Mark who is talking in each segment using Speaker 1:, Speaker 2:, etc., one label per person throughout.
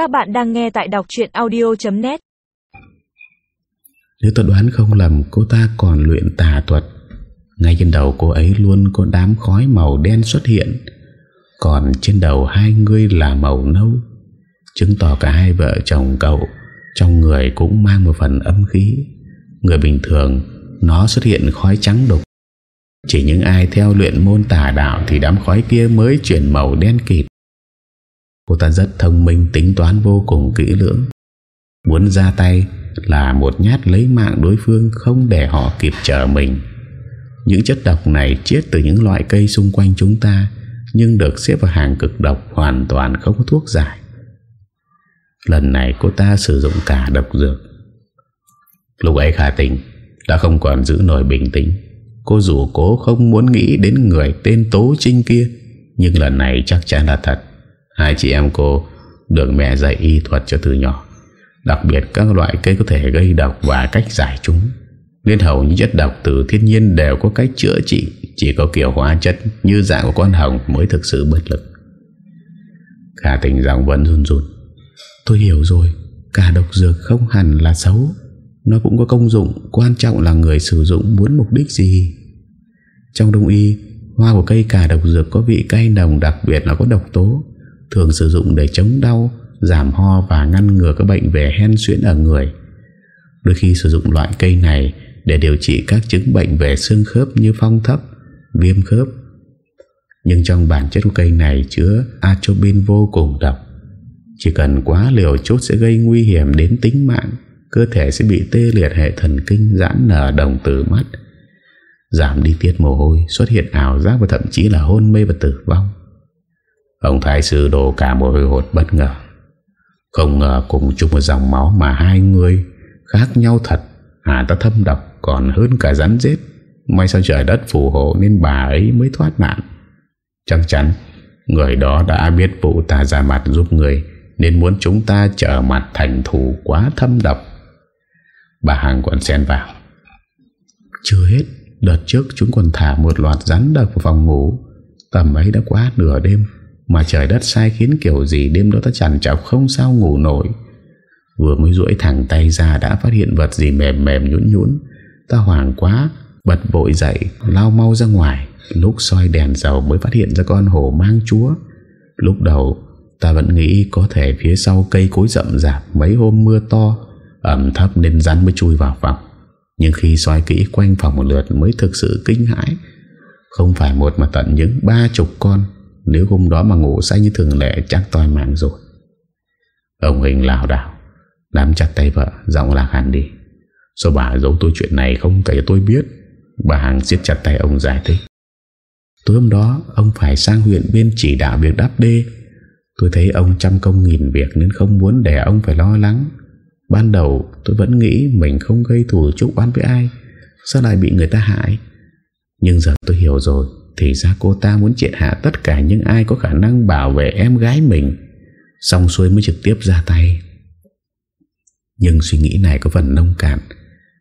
Speaker 1: Các bạn đang nghe tại đọc chuyện audio.net
Speaker 2: Nếu tôi đoán không lầm, cô ta còn luyện tà thuật. Ngay trên đầu cô ấy luôn có đám khói màu đen xuất hiện. Còn trên đầu hai người là màu nâu. Chứng tỏ cả hai vợ chồng cậu, Trong người cũng mang một phần âm khí. Người bình thường, Nó xuất hiện khói trắng đục. Chỉ những ai theo luyện môn tà đạo Thì đám khói kia mới chuyển màu đen kịt. Cô ta rất thông minh, tính toán vô cùng kỹ lưỡng. Muốn ra tay là một nhát lấy mạng đối phương, không để họ kịp trở mình. Những chất độc này chết từ những loại cây xung quanh chúng ta, Nhưng được xếp vào hàng cực độc hoàn toàn không có thuốc giải. Lần này cô ta sử dụng cả độc dược. Lúc ấy khả tình Đã không còn giữ nổi bình tĩnh. Cô dù cố không muốn nghĩ đến người tên Tố Trinh kia, Nhưng lần này chắc chắn là thật. Hai chị em cô được mẹ dạy y thuật cho từ nhỏ. Đặc biệt các loại cây có thể gây độc và cách giải chúng. Nên hầu như chất độc từ thiên nhiên đều có cách chữa trị, Chỉ có kiểu hóa chất như dạng của con hồng mới thực sự bất lực. Khả tình giọng vẫn run run. Tôi hiểu rồi, Cả độc dược không hẳn là xấu. Nó cũng có công dụng, Quan trọng là người sử dụng muốn mục đích gì. Trong đông y, Hoa của cây cà độc dược có vị cay nồng Đặc biệt là có độc tố. Thường sử dụng để chống đau Giảm ho và ngăn ngừa các bệnh về hen suyễn ở người. Đôi khi sử dụng loại cây này Để điều trị các chứng bệnh về xương khớp Như phong thấp, viêm khớp. Nhưng trong bản chất của cây này Chứa atropine vô cùng độc. Chỉ cần quá liều chốt sẽ gây nguy hiểm đến tính mạng Cơ thể sẽ bị tê liệt hệ thần kinh Giãn nở đồng tử mắt. Giảm đi tiết mồ hôi Xuất hiện ảo giác và thậm chí là hôn mê và tử vong. Ông Thái sư đổ cả một hồi hột bất ngờ. Không ngờ cùng chung một dòng máu Mà hai người khác nhau thật, Hà ta thâm độc, còn hơn cả rắn rết. May sao trời đất phù hộ Nên bà ấy mới thoát nạn. Chắc chắn, Người đó đã biết vụ ta ra mặt giúp người, Nên muốn chúng ta trở mặt thành thù quá thâm độc. Bà Hằng còn xen vào. Chưa hết, Đợt trước chúng còn thả một loạt rắn độc vào phòng ngủ. Tầm ấy đã quá nửa đêm. Mà trời đất sai khiến kiểu gì Đêm đó ta chẳng chọc không sao ngủ nổi. Vừa mới duỗi thẳng tay ra Đã phát hiện vật gì mềm mềm nhũn nhũn. Ta hoảng quá, Bật bội dậy, Lao mau ra ngoài. Lúc soi đèn dầu mới phát hiện ra con hổ mang chúa. Lúc đầu, Ta vẫn nghĩ có thể phía sau cây cối rậm rạp Mấy hôm mưa to, Ẩm thấp nên rắn mới chui vào phòng. Nhưng khi soi kỹ quanh phòng một lượt Mới thực sự kinh hãi. Không phải một mà tận những ba chục con. Nếu hôm đó mà ngủ say như thường lệ, Chắc toi mạng rồi. Ông Hình lào đảo, Nắm chặt tay vợ, Giọng lạc hẳn đi. Sao bà giấu tôi chuyện này không kể cho tôi biết? Bà Hằng siết chặt tay ông giải thích. Tối hôm đó, Ông phải sang huyện bên chỉ đạo việc đắp đê. Tôi thấy ông trăm công nghìn việc Nên không muốn để ông phải lo lắng. Ban đầu, tôi vẫn nghĩ Mình không gây thù chúc oán với ai, Sao lại bị người ta hại? Nhưng giờ tôi hiểu rồi. Thì ra cô ta muốn triệt hạ tất cả những ai Có khả năng bảo vệ em gái mình. Xong xuôi mới trực tiếp ra tay. Nhưng suy nghĩ này có phần nông cạn.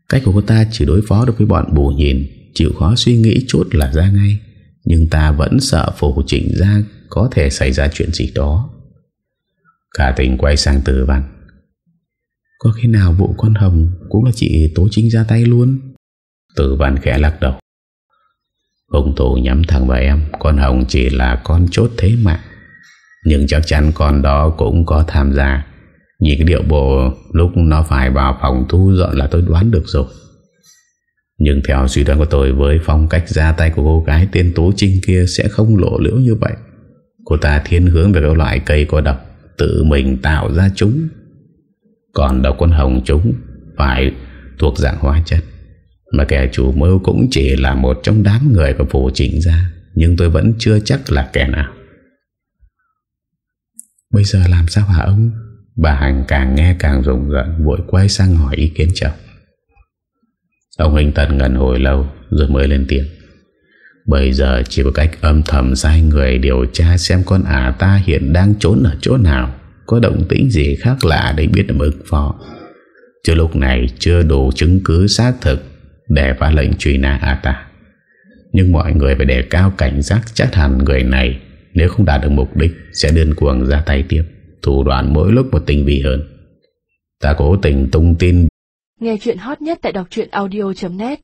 Speaker 2: Cách của cô ta chỉ đối phó được với bọn bù nhìn, Chịu khó suy nghĩ chút là ra ngay. Nhưng ta vẫn sợ phủ chỉnh ra Có thể xảy ra chuyện gì đó. Cả tình quay sang tử văn Có khi nào vụ con Hồng Cũng là chị Tố Trinh ra tay luôn? Tử văn khẽ lắc đầu. Hùng thủ nhắm thẳng vào em, Con Hồng chỉ là con chốt thế mà. Nhưng chắc chắn con đó cũng có tham gia. Nhìn cái điệu bộ, Lúc nó phải vào phòng thu dọn là tôi đoán được rồi. Nhưng theo suy đoán của tôi, Với phong cách ra tay của cô gái Tên Tố Trinh kia sẽ không lộ liễu như vậy. Cô ta thiên hướng về các loại cây có độc, Tự mình tạo ra chúng. Còn độc con hồng chúng Phải thuộc dạng hóa chất. Mà kẻ chủ mưu cũng chỉ là một trong đám người của phủ chỉnh ra Nhưng tôi vẫn chưa chắc là kẻ nào. Bây giờ làm sao hả ông? Bà Hằng càng nghe càng rùng rợn Vội quay sang hỏi ý kiến chồng. Ông Hình Tần ngần hồi lâu Rồi mới lên tiếng. Bây giờ chỉ có cách âm thầm sai người điều tra xem con ả ta hiện đang trốn ở chỗ nào, có động tĩnh gì khác lạ để biết được ứng phó. Chứ lúc này chưa đủ chứng cứ xác thực để phá lệnh truy nã ả ta. Nhưng mọi người phải đề cao cảnh giác chắc hẳn người này nếu không đạt được mục đích, sẽ đơn cuồng ra tay tiếp. Thủ đoạn mỗi lúc một tinh vi hơn Ta cố tình tung tin
Speaker 1: Nghe chuyện hot nhất tại đọc audio.net